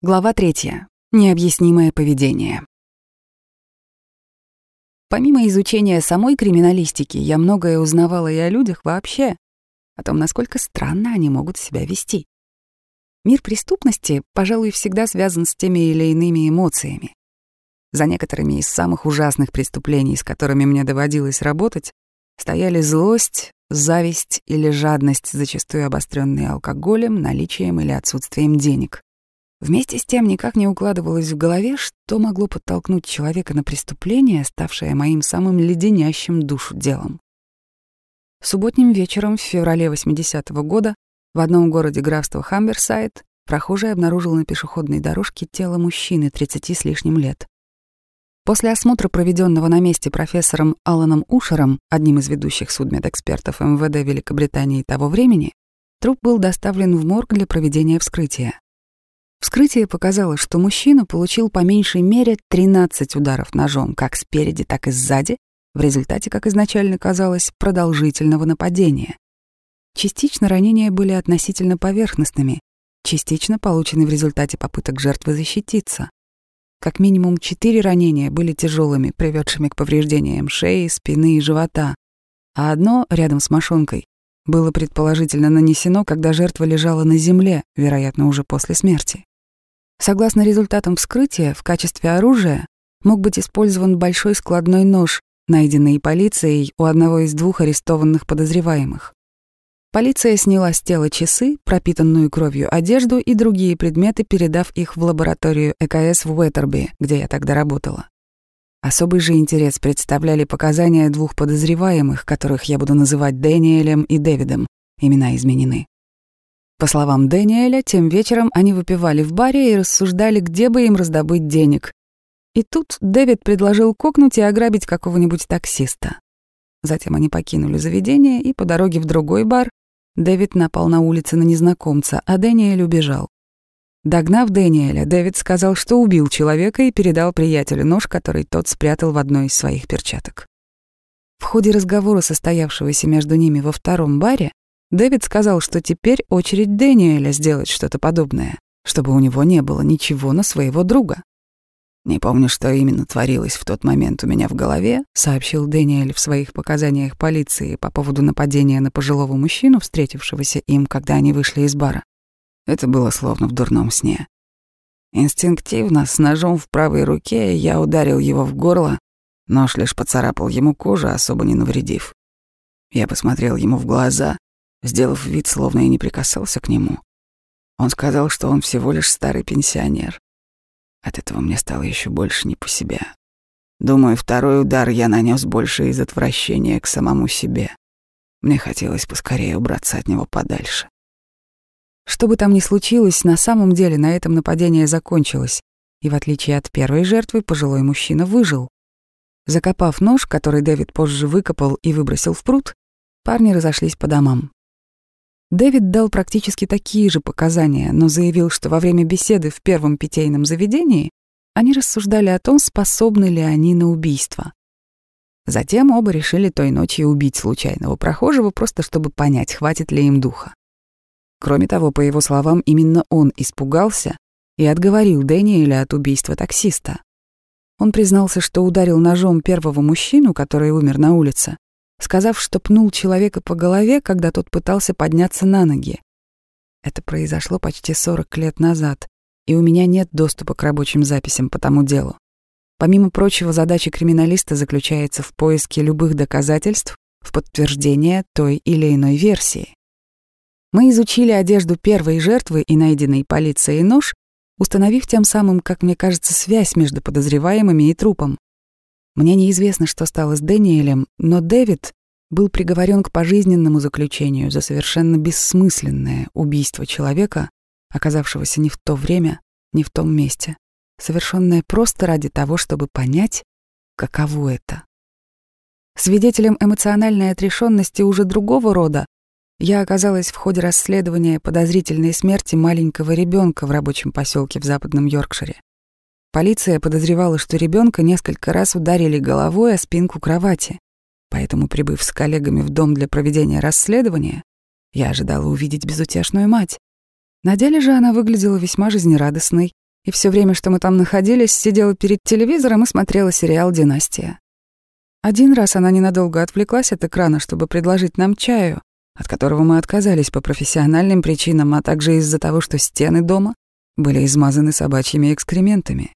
Глава третья. Необъяснимое поведение. Помимо изучения самой криминалистики, я многое узнавала и о людях вообще, о том, насколько странно они могут себя вести. Мир преступности, пожалуй, всегда связан с теми или иными эмоциями. За некоторыми из самых ужасных преступлений, с которыми мне доводилось работать, стояли злость, зависть или жадность, зачастую обостренные алкоголем, наличием или отсутствием денег. Вместе с тем никак не укладывалось в голове, что могло подтолкнуть человека на преступление, ставшее моим самым леденящим душу делом. Субботним вечером в феврале 80-го года в одном городе графства Хамберсайд прохожий обнаружил на пешеходной дорожке тело мужчины 30 с лишним лет. После осмотра, проведенного на месте профессором Аланом Ушером, одним из ведущих судмедэкспертов МВД Великобритании того времени, труп был доставлен в морг для проведения вскрытия. Вскрытие показало, что мужчина получил по меньшей мере 13 ударов ножом как спереди, так и сзади, в результате, как изначально казалось, продолжительного нападения. Частично ранения были относительно поверхностными, частично получены в результате попыток жертвы защититься. Как минимум четыре ранения были тяжелыми, приведшими к повреждениям шеи, спины и живота, а одно, рядом с мошонкой, было предположительно нанесено, когда жертва лежала на земле, вероятно, уже после смерти. Согласно результатам вскрытия, в качестве оружия мог быть использован большой складной нож, найденный полицией у одного из двух арестованных подозреваемых. Полиция сняла с тела часы, пропитанную кровью одежду и другие предметы, передав их в лабораторию ЭКС в Уэттерби, где я тогда работала. Особый же интерес представляли показания двух подозреваемых, которых я буду называть Дэниелем и Дэвидом, имена изменены. По словам Дэниеля, тем вечером они выпивали в баре и рассуждали, где бы им раздобыть денег. И тут Дэвид предложил кокнуть и ограбить какого-нибудь таксиста. Затем они покинули заведение, и по дороге в другой бар Дэвид напал на улице на незнакомца, а Дэниэль убежал. Догнав Дэниеля, Дэвид сказал, что убил человека и передал приятелю нож, который тот спрятал в одной из своих перчаток. В ходе разговора, состоявшегося между ними во втором баре, Дэвид сказал, что теперь очередь Дэниеля сделать что-то подобное, чтобы у него не было ничего на своего друга. «Не помню, что именно творилось в тот момент у меня в голове», сообщил Дэниэль в своих показаниях полиции по поводу нападения на пожилого мужчину, встретившегося им, когда они вышли из бара. Это было словно в дурном сне. Инстинктивно, с ножом в правой руке, я ударил его в горло, нож лишь поцарапал ему кожу, особо не навредив. Я посмотрел ему в глаза сделав вид, словно и не прикасался к нему. Он сказал, что он всего лишь старый пенсионер. От этого мне стало еще больше не по себе. Думаю, второй удар я нанес больше из отвращения к самому себе. Мне хотелось поскорее убраться от него подальше. Что бы там ни случилось, на самом деле на этом нападение закончилось, и в отличие от первой жертвы, пожилой мужчина выжил. Закопав нож, который Дэвид позже выкопал и выбросил в пруд, парни разошлись по домам. Дэвид дал практически такие же показания, но заявил, что во время беседы в первом питейном заведении они рассуждали о том, способны ли они на убийство. Затем оба решили той ночью убить случайного прохожего, просто чтобы понять, хватит ли им духа. Кроме того, по его словам, именно он испугался и отговорил Дэниеля от убийства таксиста. Он признался, что ударил ножом первого мужчину, который умер на улице, сказав, что пнул человека по голове, когда тот пытался подняться на ноги. Это произошло почти 40 лет назад, и у меня нет доступа к рабочим записям по тому делу. Помимо прочего, задача криминалиста заключается в поиске любых доказательств в подтверждение той или иной версии. Мы изучили одежду первой жертвы и найденный полицией нож, установив тем самым, как мне кажется, связь между подозреваемыми и трупом. Мне неизвестно, что стало с Дэниелем, но Дэвид был приговорен к пожизненному заключению за совершенно бессмысленное убийство человека, оказавшегося не в то время, не в том месте, совершенное просто ради того, чтобы понять, каково это. Свидетелем эмоциональной отрешенности уже другого рода я оказалась в ходе расследования подозрительной смерти маленького ребенка в рабочем поселке в Западном Йоркшире. Полиция подозревала, что ребенка несколько раз ударили головой о спинку кровати. Поэтому, прибыв с коллегами в дом для проведения расследования, я ожидала увидеть безутешную мать. На деле же она выглядела весьма жизнерадостной И все время, что мы там находились, сидела перед телевизором и смотрела сериал «Династия». Один раз она ненадолго отвлеклась от экрана, чтобы предложить нам чаю, от которого мы отказались по профессиональным причинам, а также из-за того, что стены дома были измазаны собачьими экскрементами.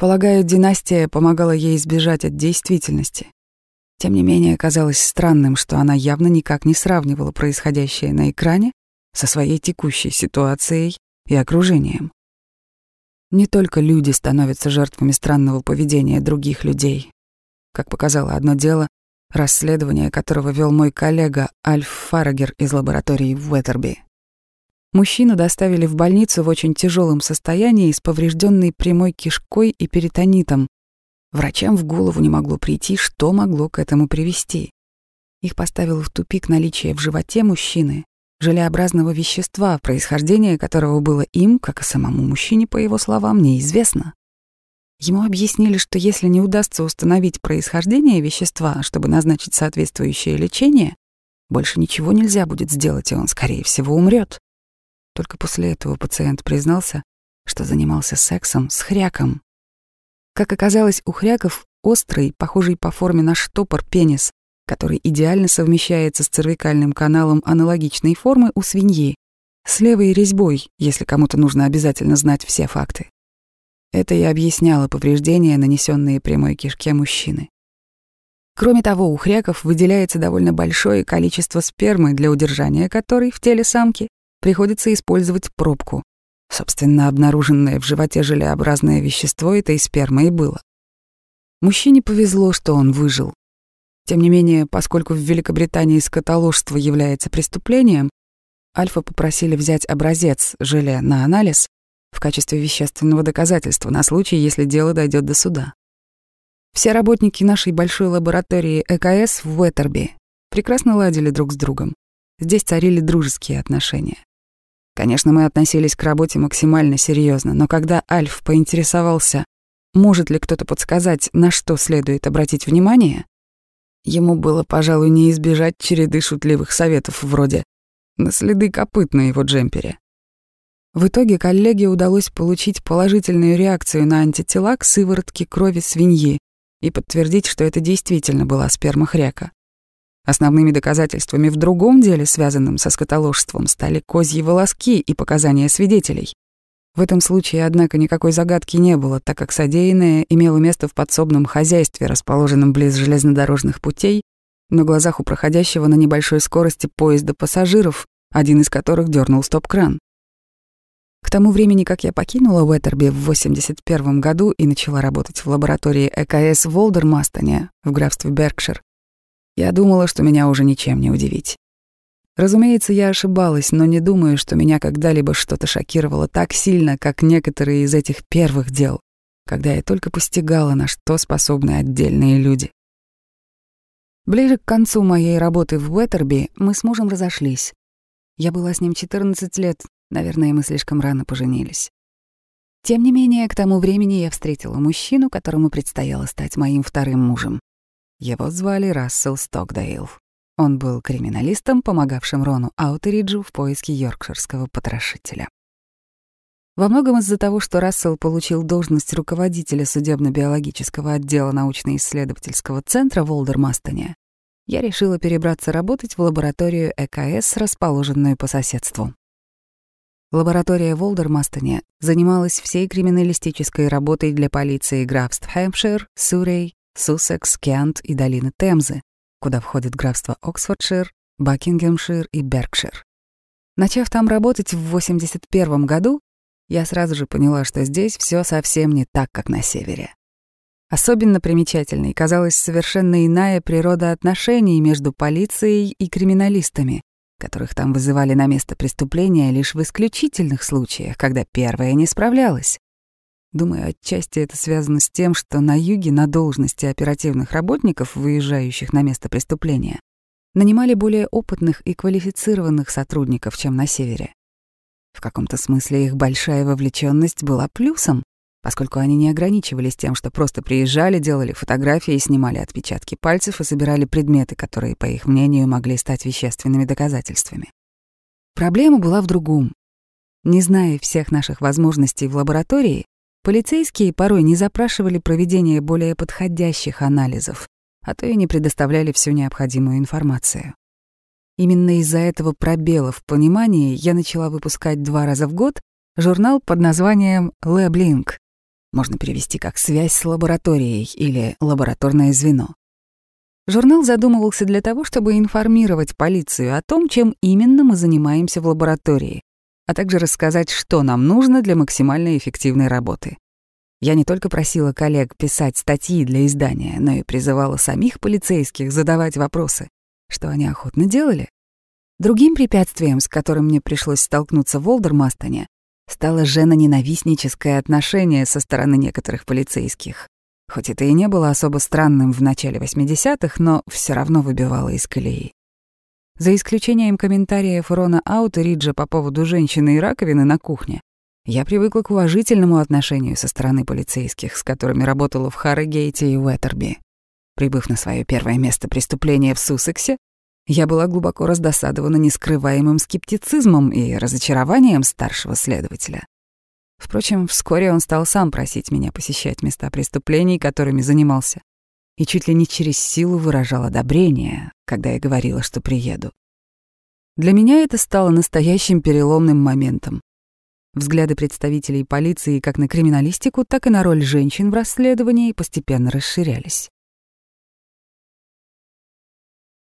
Полагаю, династия помогала ей избежать от действительности. Тем не менее, казалось странным, что она явно никак не сравнивала происходящее на экране со своей текущей ситуацией и окружением. Не только люди становятся жертвами странного поведения других людей. Как показало одно дело, расследование которого вел мой коллега Альф Фарагер из лаборатории в Уэттерби. Мужчину доставили в больницу в очень тяжелом состоянии с поврежденной прямой кишкой и перитонитом. Врачам в голову не могло прийти, что могло к этому привести. Их поставило в тупик наличие в животе мужчины желеобразного вещества, происхождение которого было им, как и самому мужчине, по его словам, неизвестно. Ему объяснили, что если не удастся установить происхождение вещества, чтобы назначить соответствующее лечение, больше ничего нельзя будет сделать, и он, скорее всего, умрет. Только после этого пациент признался, что занимался сексом с хряком. Как оказалось, у хряков острый, похожий по форме на штопор пенис, который идеально совмещается с цервикальным каналом аналогичной формы у свиньи, с левой резьбой, если кому-то нужно обязательно знать все факты. Это и объясняло повреждения, нанесенные прямой кишке мужчины. Кроме того, у хряков выделяется довольно большое количество спермы, для удержания которой в теле самки приходится использовать пробку. Собственно, обнаруженное в животе желеобразное вещество этой спермы и было. Мужчине повезло, что он выжил. Тем не менее, поскольку в Великобритании скотоложство является преступлением, Альфа попросили взять образец желе на анализ в качестве вещественного доказательства на случай, если дело дойдет до суда. Все работники нашей большой лаборатории ЭКС в Уэттерби прекрасно ладили друг с другом. Здесь царили дружеские отношения. Конечно, мы относились к работе максимально серьезно, но когда Альф поинтересовался, может ли кто-то подсказать, на что следует обратить внимание, ему было, пожалуй, не избежать череды шутливых советов вроде «на следы копыт на его джемпере». В итоге коллеге удалось получить положительную реакцию на антитела к сыворотке крови свиньи и подтвердить, что это действительно была сперма хряка. Основными доказательствами в другом деле, связанном со скотоложством, стали козьи волоски и показания свидетелей. В этом случае, однако, никакой загадки не было, так как содеянное имело место в подсобном хозяйстве, расположенном близ железнодорожных путей, на глазах у проходящего на небольшой скорости поезда пассажиров, один из которых дернул стоп-кран. К тому времени, как я покинула Уэттерби в 81 году и начала работать в лаборатории ЭКС в Волдермастоне в графстве Беркшир, я думала, что меня уже ничем не удивить. Разумеется, я ошибалась, но не думаю, что меня когда-либо что-то шокировало так сильно, как некоторые из этих первых дел, когда я только постигала, на что способны отдельные люди. Ближе к концу моей работы в Уэттерби мы с мужем разошлись. Я была с ним 14 лет, наверное, мы слишком рано поженились. Тем не менее, к тому времени я встретила мужчину, которому предстояло стать моим вторым мужем. Его звали Рассел Стокдейл. Он был криминалистом, помогавшим Рону Аутериджу в поиске йоркширского потрошителя. Во многом из-за того, что Рассел получил должность руководителя судебно-биологического отдела научно-исследовательского центра в Олдермастоне, я решила перебраться работать в лабораторию ЭКС, расположенную по соседству. Лаборатория в Олдермастоне занималась всей криминалистической работой для полиции графств Хэмпшир, Сурей, Суссекс, Кент и долины Темзы, куда входят графства Оксфордшир, Бакингемшир и Беркшир. Начав там работать в 81 году, я сразу же поняла, что здесь все совсем не так, как на севере. Особенно примечательной казалась совершенно иная природа отношений между полицией и криминалистами, которых там вызывали на место преступления лишь в исключительных случаях, когда первая не справлялась. Думаю, отчасти это связано с тем, что на юге на должности оперативных работников, выезжающих на место преступления, нанимали более опытных и квалифицированных сотрудников, чем на севере. В каком-то смысле их большая вовлеченность была плюсом, поскольку они не ограничивались тем, что просто приезжали, делали фотографии, снимали отпечатки пальцев и собирали предметы, которые, по их мнению, могли стать вещественными доказательствами. Проблема была в другом. Не зная всех наших возможностей в лаборатории, полицейские порой не запрашивали проведение более подходящих анализов, а то и не предоставляли всю необходимую информацию. Именно из-за этого пробела в понимании я начала выпускать два раза в год журнал под названием «Лэблинк». Можно перевести как «связь с лабораторией» или «лабораторное звено». Журнал задумывался для того, чтобы информировать полицию о том, чем именно мы занимаемся в лаборатории, а также рассказать, что нам нужно для максимально эффективной работы. Я не только просила коллег писать статьи для издания, но и призывала самих полицейских задавать вопросы, что они охотно делали. Другим препятствием, с которым мне пришлось столкнуться в Олдермастоне, стало женоненавистническое отношение со стороны некоторых полицейских. Хоть это и не было особо странным в начале 80-х, но все равно выбивало из колеи. За исключением комментариев Рона Аутериджа по поводу женщины и раковины на кухне, я привыкла к уважительному отношению со стороны полицейских, с которыми работала в Харрогейте и Уэттерби. Прибыв на свое первое место преступления в Суссексе, я была глубоко раздосадована нескрываемым скептицизмом и разочарованием старшего следователя. Впрочем, вскоре он стал сам просить меня посещать места преступлений, которыми занимался, и чуть ли не через силу выражал одобрение, когда я говорила, что приеду. Для меня это стало настоящим переломным моментом. Взгляды представителей полиции как на криминалистику, так и на роль женщин в расследовании постепенно расширялись.